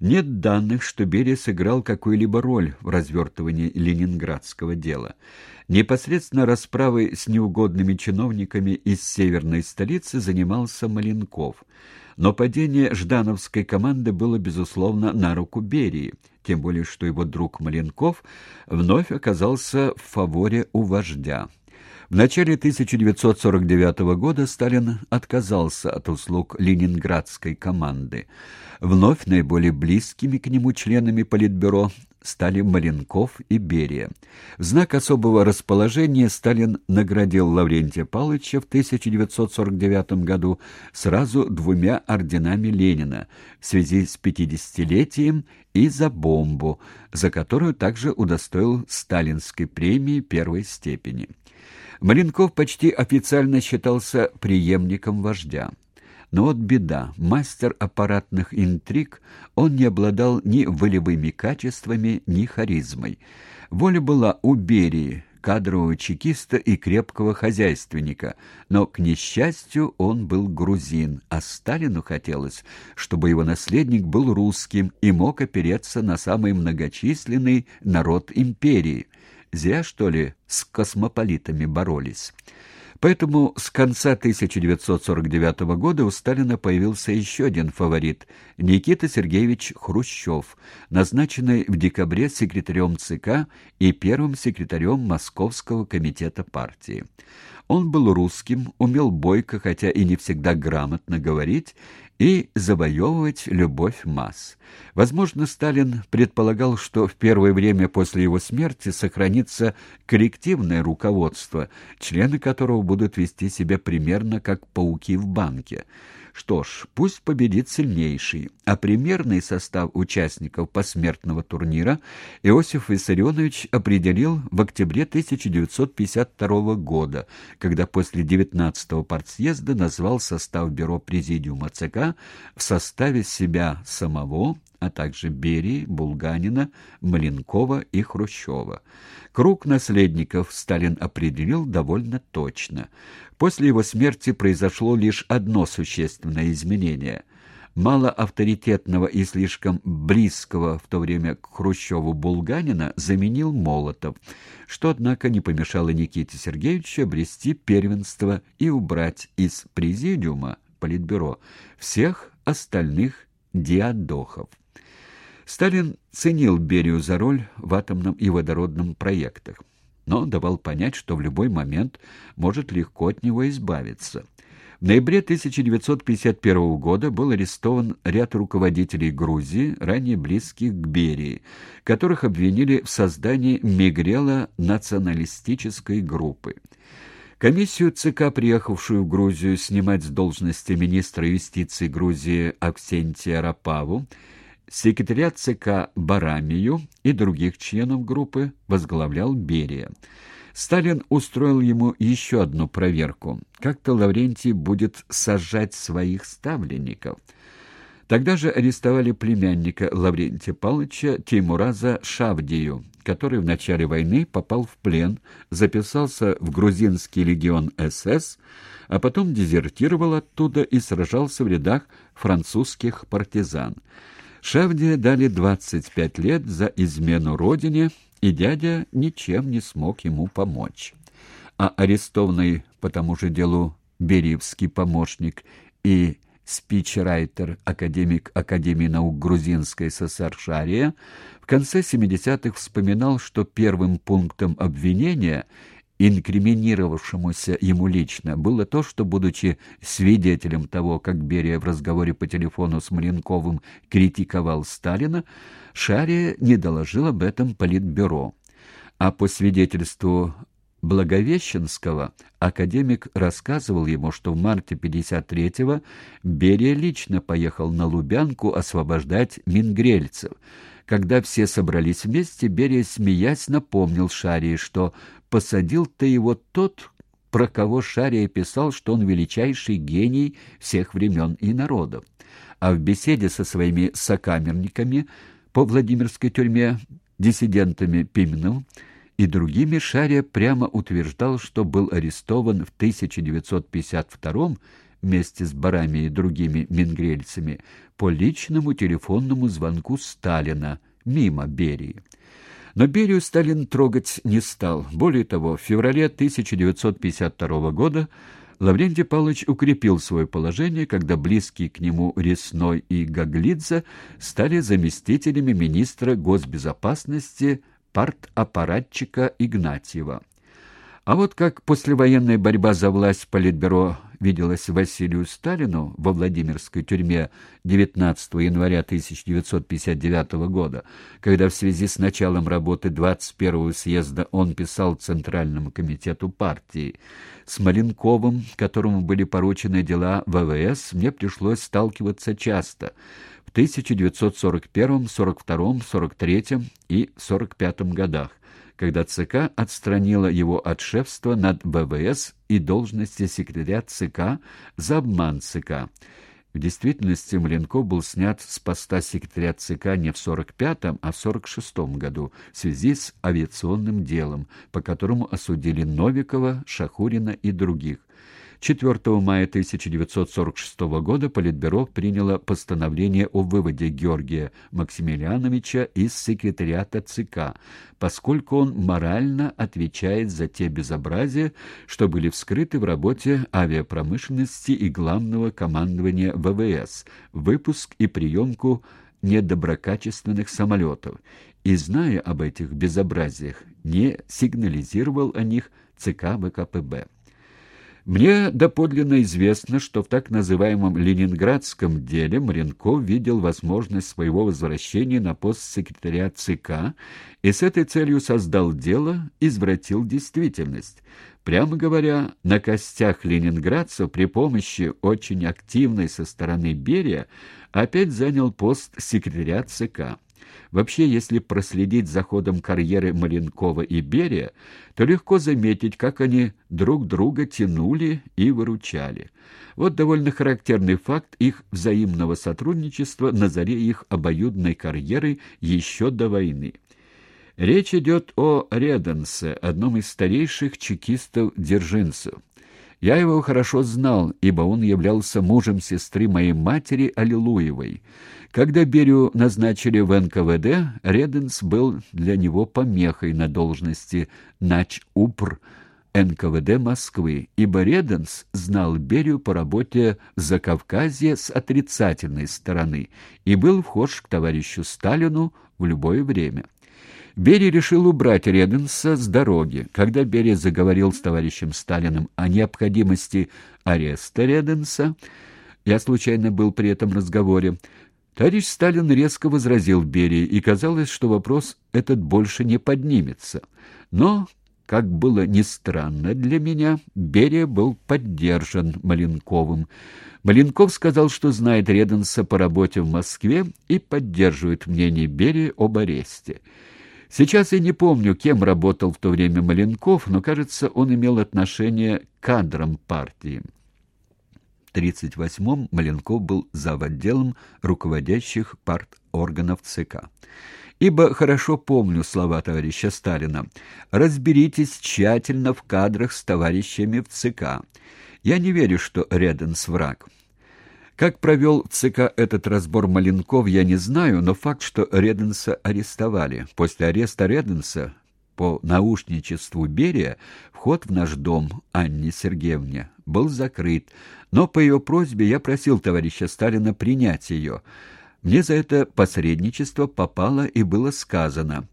Нет данных, что Берия сыграл какую-либо роль в развертывании ленинградского дела. Непосредственно расправой с неугодными чиновниками из северной столицы занимался Маленков. Но падение ждановской команды было, безусловно, на руку Берии, тем более что его друг Маленков вновь оказался в фаворе у вождя. В начале 1949 года Сталин отказался от услуг ленинградской команды. Вновь наиболее близкими к нему членами Политбюро стали Маленков и Берия. В знак особого расположения Сталин наградил Лаврентия Павловича в 1949 году сразу двумя орденами Ленина в связи с 50-летием и за бомбу, за которую также удостоил сталинской премии первой степени. Маленков почти официально считался преемником вождя. Но вот беда, мастер аппаратных интриг, он не обладал ни волевыми качествами, ни харизмой. Воля была у Берии, кадрового чекиста и крепкого хозяйственника, но, к несчастью, он был грузин, а Сталину хотелось, чтобы его наследник был русским и мог опереться на самый многочисленный народ империи. Зря, что ли, с космополитами боролись. Поэтому с конца 1949 года у Сталина появился еще один фаворит – Никита Сергеевич Хрущев, назначенный в декабре секретарем ЦК и первым секретарем Московского комитета партии. Он был русским, умел бойко, хотя и не всегда грамотно говорить, и завоевывать любовь масс. Возможно, Сталин предполагал, что в первое время после его смерти сохранится коллективное руководство, члены которого будут вести себя примерно как пауки в банке. Что ж, пусть победит сильнейший, а примерный состав участников посмертного турнира Иосиф Виссарионович определил в октябре 1952 года, когда после 19-го партсъезда назвал состав бюро президиума ЦК в составе себя самого, а также Берии, Булганина, Маленкова и Хрущева. Круг наследников Сталин определил довольно точно. После его смерти произошло лишь одно существенное изменение. Мало авторитетного и слишком близкого в то время к Хрущеву Булганина заменил Молотов, что, однако, не помешало Никите Сергеевичу обрести первенство и убрать из президиума Политбюро всех остальных диадохов. Сталин ценил Берию за роль в атомном и водородном проектах, но давал понять, что в любой момент может легко от него избавиться. В ноябре 1951 года был арестован ряд руководителей Грузии, ранее близких к Берии, которых обвинили в создании мигрела националистической группы. Комиссию ЦК, приехавшую в Грузию снимать с должности министра юстиции Грузии Аксентия Рапаву, Секретариат ЦК Барамию и других членов группы возглавлял Берия. Сталин устроил ему еще одну проверку. Как-то Лаврентий будет сажать своих ставленников. Тогда же арестовали племянника Лаврентия Павловича Теймураза Шавдию, который в начале войны попал в плен, записался в грузинский легион СС, а потом дезертировал оттуда и сражался в рядах французских партизан. Шавде дали 25 лет за измену родине, и дядя ничем не смог ему помочь. А арестованный по тому же делу Бериевский помощник и спичрайтер, академик Академии наук Грузинской ССР Шария, в конце 70-х вспоминал, что первым пунктом обвинения – инкриминировавшемуся ему лично, было то, что, будучи свидетелем того, как Берия в разговоре по телефону с Маленковым критиковал Сталина, Шария не доложил об этом Политбюро. А по свидетельству Благовещенского академик рассказывал ему, что в марте 53-го Берия лично поехал на Лубянку освобождать мингрельцев. Когда все собрались вместе, Берия, смеясь, напомнил Шарии, что посадил-то его тот, про кого Шария писал, что он величайший гений всех времен и народов. А в беседе со своими сокамерниками по Владимирской тюрьме, диссидентами Пименовым и другими, Шария прямо утверждал, что был арестован в 1952 вместе с Барами и другими мингрельцами по личному телефонному звонку Сталина мимо Берии. Но Берию Сталин трогать не стал. Более того, в феврале 1952 года Лаврентий Павлович укрепил свое положение, когда близкие к нему Ресной и Гаглидзе стали заместителями министра госбезопасности партаппаратчика Игнатьева. А вот как послевоенная борьба за власть в Политбюро виделась Василию Сталину во Владимирской тюрьме 19 января 1959 года, когда в связи с началом работы 21-го съезда он писал Центральному комитету партии. С Маленковым, которому были поручены дела ВВС, мне пришлось сталкиваться часто в 1941, 42, 43 и 45 годах когда ЦК отстранила его от шефства над ВВС и должности секретаря ЦК за обман ЦК. В действительности Маленков был снят с поста секретаря ЦК не в 45-м, а в 46-м году в связи с авиационным делом, по которому осудили Новикова, Шахурина и других. 4 мая 1946 года Политбюро приняло постановление о выводе Георгия Максимилиановича из секретариата ЦК, поскольку он морально отвечает за те безобразия, что были вскрыты в работе авиапромышленности и главного командования ВВС, выпуск и приемку недоброкачественных самолетов, и, зная об этих безобразиях, не сигнализировал о них ЦК ВКПБ. Мне доподлинно известно, что в так называемом ленинградском деле Маренков видел возможность своего возвращения на пост секретаря ЦК и с этой целью создал дело, извратил действительность. Прямо говоря, на костях ленинградцев при помощи очень активной со стороны Берия опять занял пост секретаря ЦК. Вообще, если проследить за ходом карьеры Маленкова и Берия, то легко заметить, как они друг друга тянули и выручали. Вот довольно характерный факт их взаимного сотрудничества на заре их обоюдной карьеры еще до войны. Речь идет о Реденсе, одном из старейших чекистов-держинцев. Я его хорошо знал, ибо он являлся мужем сестры моей матери Аллилуевой. Когда Берию назначили в НКВД, Реденс был для него помехой на должности нач-упр НКВД Москвы, ибо Реденс знал Берию по работе в Закавказье с отрицательной стороны и был вхож к товарищу Сталину в любое время. Берия решил убрать Реденса с дороги. Когда Берия заговорил с товарищем Сталиным о необходимости ареста Реденса, я случайно был при этом разговоре, Товарищ Сталин резко возразил Берии, и казалось, что вопрос этот больше не поднимется. Но, как было ни странно для меня, Берия был поддержан Маленковым. Маленков сказал, что знает Реденса по работе в Москве и поддерживает мнение Берии об аресте. Сейчас я не помню, кем работал в то время Маленков, но, кажется, он имел отношение к кадрам партии. 1938-м Маленков был заводделом руководящих парторганов ЦК. Ибо хорошо помню слова товарища Сталина «Разберитесь тщательно в кадрах с товарищами в ЦК. Я не верю, что Реденс враг». Как провел ЦК этот разбор Маленков, я не знаю, но факт, что Реденса арестовали. После ареста Реденса по наушничеству Берия вход в наш дом Анне Сергеевне был закрыт, но по ее просьбе я просил товарища Сталина принять ее. Мне за это посредничество попало и было сказано.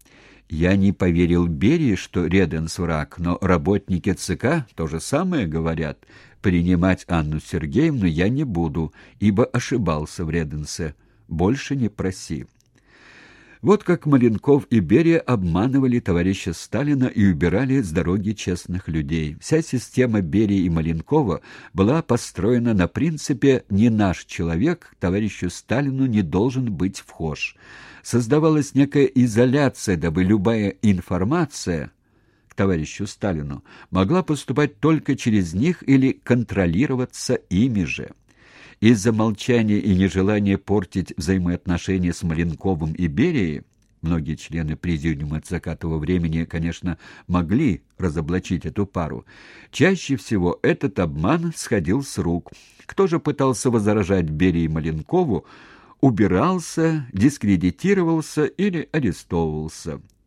Я не поверил Берии, что Реденс враг, но работники ЦК то же самое говорят. Принимать Анну Сергеевну я не буду, ибо ошибался в Реденсе. Больше не проси. Вот как Маленков и Берия обманывали товарища Сталина и убирали с дороги честных людей. Вся система Берии и Маленкова была построена на принципе «не наш человек товарищу Сталину не должен быть вхож». Создавалась некая изоляция, дабы любая информация к товарищу Сталину могла поступать только через них или контролироваться ими же. Из-за молчания и нежелания портить взаимоотношения с Маленковым и Берией Многие члены президиума закатого времени, конечно, могли разоблачить эту пару. Чаще всего этот обман сходил с рук. Кто же пытался возражать Берии Маленкову, убирался, дискредитировался или арестовывался.